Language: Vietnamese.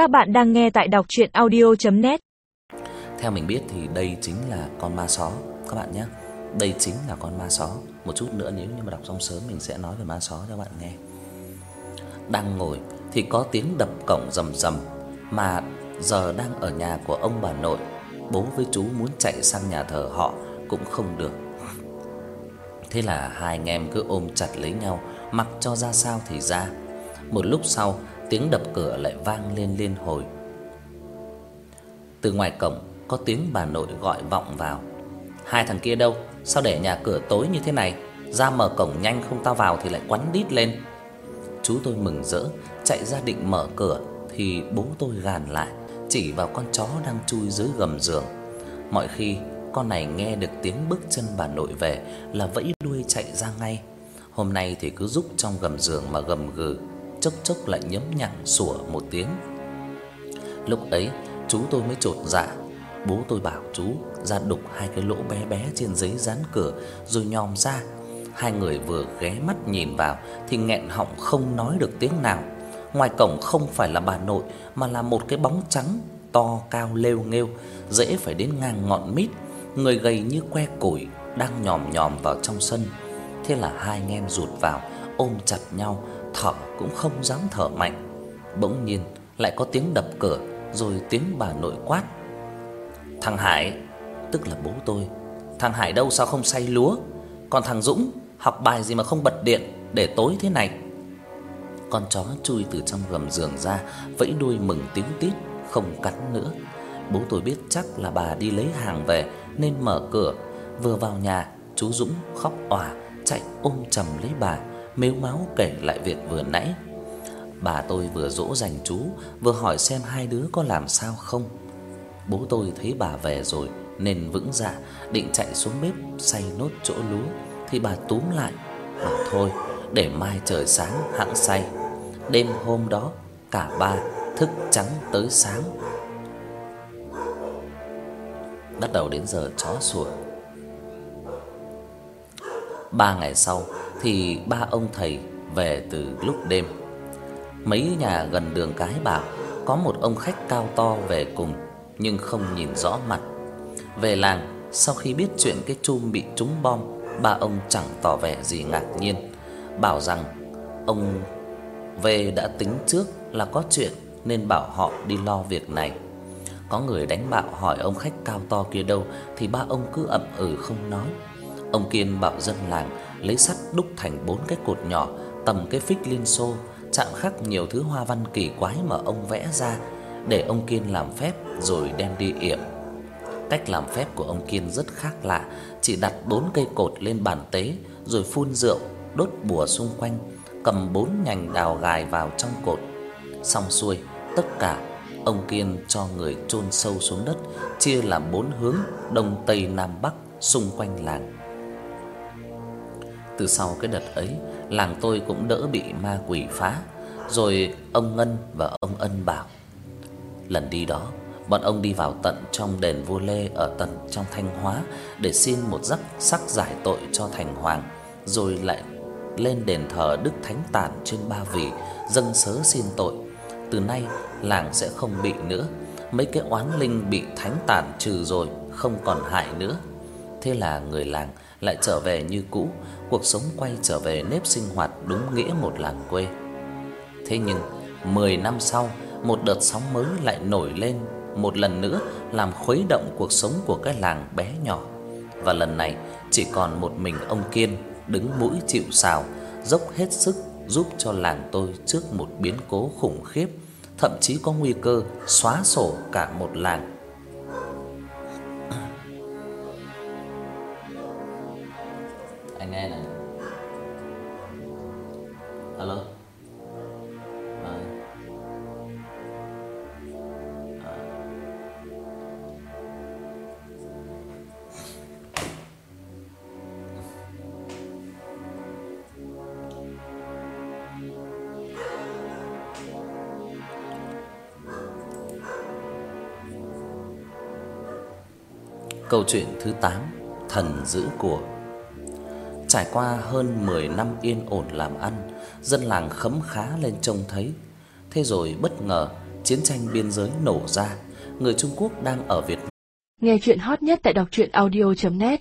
Các bạn đang nghe tại đọc audio net Theo mình biết thì đây chính là con ma só các bạn nhé. Đây chính là con ma só. Một chút nữa nếu như mà đọc xong sớm mình sẽ nói về ma só cho các bạn nghe. Đang ngồi thì có tiếng đập cổng rầm rầm mà giờ đang ở nhà của ông bà nội. Bố với chú muốn chạy sang nhà thờ họ cũng không được. Thế là hai anh em cứ ôm chặt lấy nhau, mặc cho ra sao thì ra. Một lúc sau, tiếng đập cửa lại vang lên liên hồi. Từ ngoài cổng có tiếng bà nội gọi vọng vào. Hai thằng kia đâu? Sao để nhà cửa tối như thế này? Ra mở cổng nhanh không tao vào thì lại quắn đít lên. Chú tôi mừng rỡ, chạy ra định mở cửa thì bố tôi gàn lại, chỉ vào con chó đang chui dưới gầm giường. Mọi khi con này nghe được tiếng bước chân bà nội về là vẫy đuôi chạy ra ngay. Hôm nay thì cứ rúc trong gầm giường mà gầm gừ, chốc chốc lại nhấm nhặng sủa một tiếng. Lúc ấy, chú tôi mới chột dạ. Bố tôi bảo chú ra đục hai cái lỗ bé bé trên giấy dán cửa rồi nhòm ra. Hai người vừa ghé mắt nhìn vào thì nghẹn họng không nói được tiếng nào. Ngoài cổng không phải là bà nội mà là một cái bóng trắng to cao lêu nghêu, dễ phải đến ngang ngọn mít, người gầy như que củi đang nhòm nhòm vào trong sân. Thế là hai anh em rụt vào, ôm chặt nhau, thở cũng không dám thở mạnh. Bỗng nhiên lại có tiếng đập cửa, rồi tiếng bà nội quát. "Thằng Hải, tức là bố tôi, thằng Hải đâu sao không say lúa? Còn thằng Dũng học bài gì mà không bật điện để tối thế này?" Con chó chui từ trong gầm giường ra, vẫy đuôi mừng tiếng tít, không cắn nữa. Bố tôi biết chắc là bà đi lấy hàng về nên mở cửa, vừa vào nhà, chú Dũng khóc òa chạy ôm chầm lấy bà, mếu máo kể lại việc vừa nãy. Bà tôi vừa dỗ dành chú, vừa hỏi xem hai đứa có làm sao không. Bố tôi thấy bà về rồi nên vững dạ định chạy xuống bếp xay nốt chỗ lúa thì bà túm lại, bảo thôi, để mai trời sáng hãng xay. Đêm hôm đó, cả ba thức trắng tới sáng. Bắt đầu đến giờ chó sủa. Ba ngày sau thì ba ông thầy về từ lúc đêm. Mấy nhà gần đường cái bảo có một ông khách cao to về cùng nhưng không nhìn rõ mặt. Về làng, sau khi biết chuyện cái chum bị trúng bom, ba ông chẳng tỏ vẻ gì ngạc nhiên, bảo rằng ông về đã tính trước là có chuyện nên bảo họ đi lo việc này. Có người đánh bạo hỏi ông khách cao to kia đâu thì ba ông cứ ậm ừ không nói. Ông Kiên bảo dân làng lấy sắt đúc thành bốn cái cột nhỏ tầm cái phích liên xô, chạm khắc nhiều thứ hoa văn kỳ quái mà ông vẽ ra để ông Kiên làm phép rồi đem đi yểm. Cách làm phép của ông Kiên rất khác lạ, chỉ đặt bốn cây cột lên bàn tế rồi phun rượu, đốt bùa xung quanh, cầm bốn nhành đào gài vào trong cột. Xong xuôi, tất cả ông Kiên cho người chôn sâu xuống đất, chia làm bốn hướng đông tây nam bắc xung quanh làng. Từ sau cái đợt ấy, làng tôi cũng đỡ bị ma quỷ phá. Rồi ông Ngân và ông Ân bảo lần đi đó, bọn ông đi vào tận trong đền vua Lê ở tận trong Thanh Hóa để xin một giấc sắc giải tội cho thành hoàng, rồi lại lên đền thờ Đức Thánh Tản trên Ba Vì dâng sớ xin tội. Từ nay làng sẽ không bị nữa, mấy cái oán linh bị Thánh Tản trừ rồi, không còn hại nữa. Thế là người làng lại trở về như cũ, cuộc sống quay trở về nếp sinh hoạt đúng nghĩa một làng quê. Thế nhưng 10 năm sau, một đợt sóng mới lại nổi lên một lần nữa làm khuấy động cuộc sống của cái làng bé nhỏ. Và lần này chỉ còn một mình ông Kiên đứng mũi chịu sào, dốc hết sức giúp cho làng tôi trước một biến cố khủng khiếp, thậm chí có nguy cơ xóa sổ cả một làng. Nghe nè Alo. À. À. Câu chuyện thứ 8: Thần giữ của. Trải qua hơn 10 năm yên ổn làm ăn, dân làng khấm khá lên trông thấy. Thế rồi bất ngờ chiến tranh biên giới nổ ra, người Trung Quốc đang ở Việt Nghe chuyện hot nhất tại đọc audio net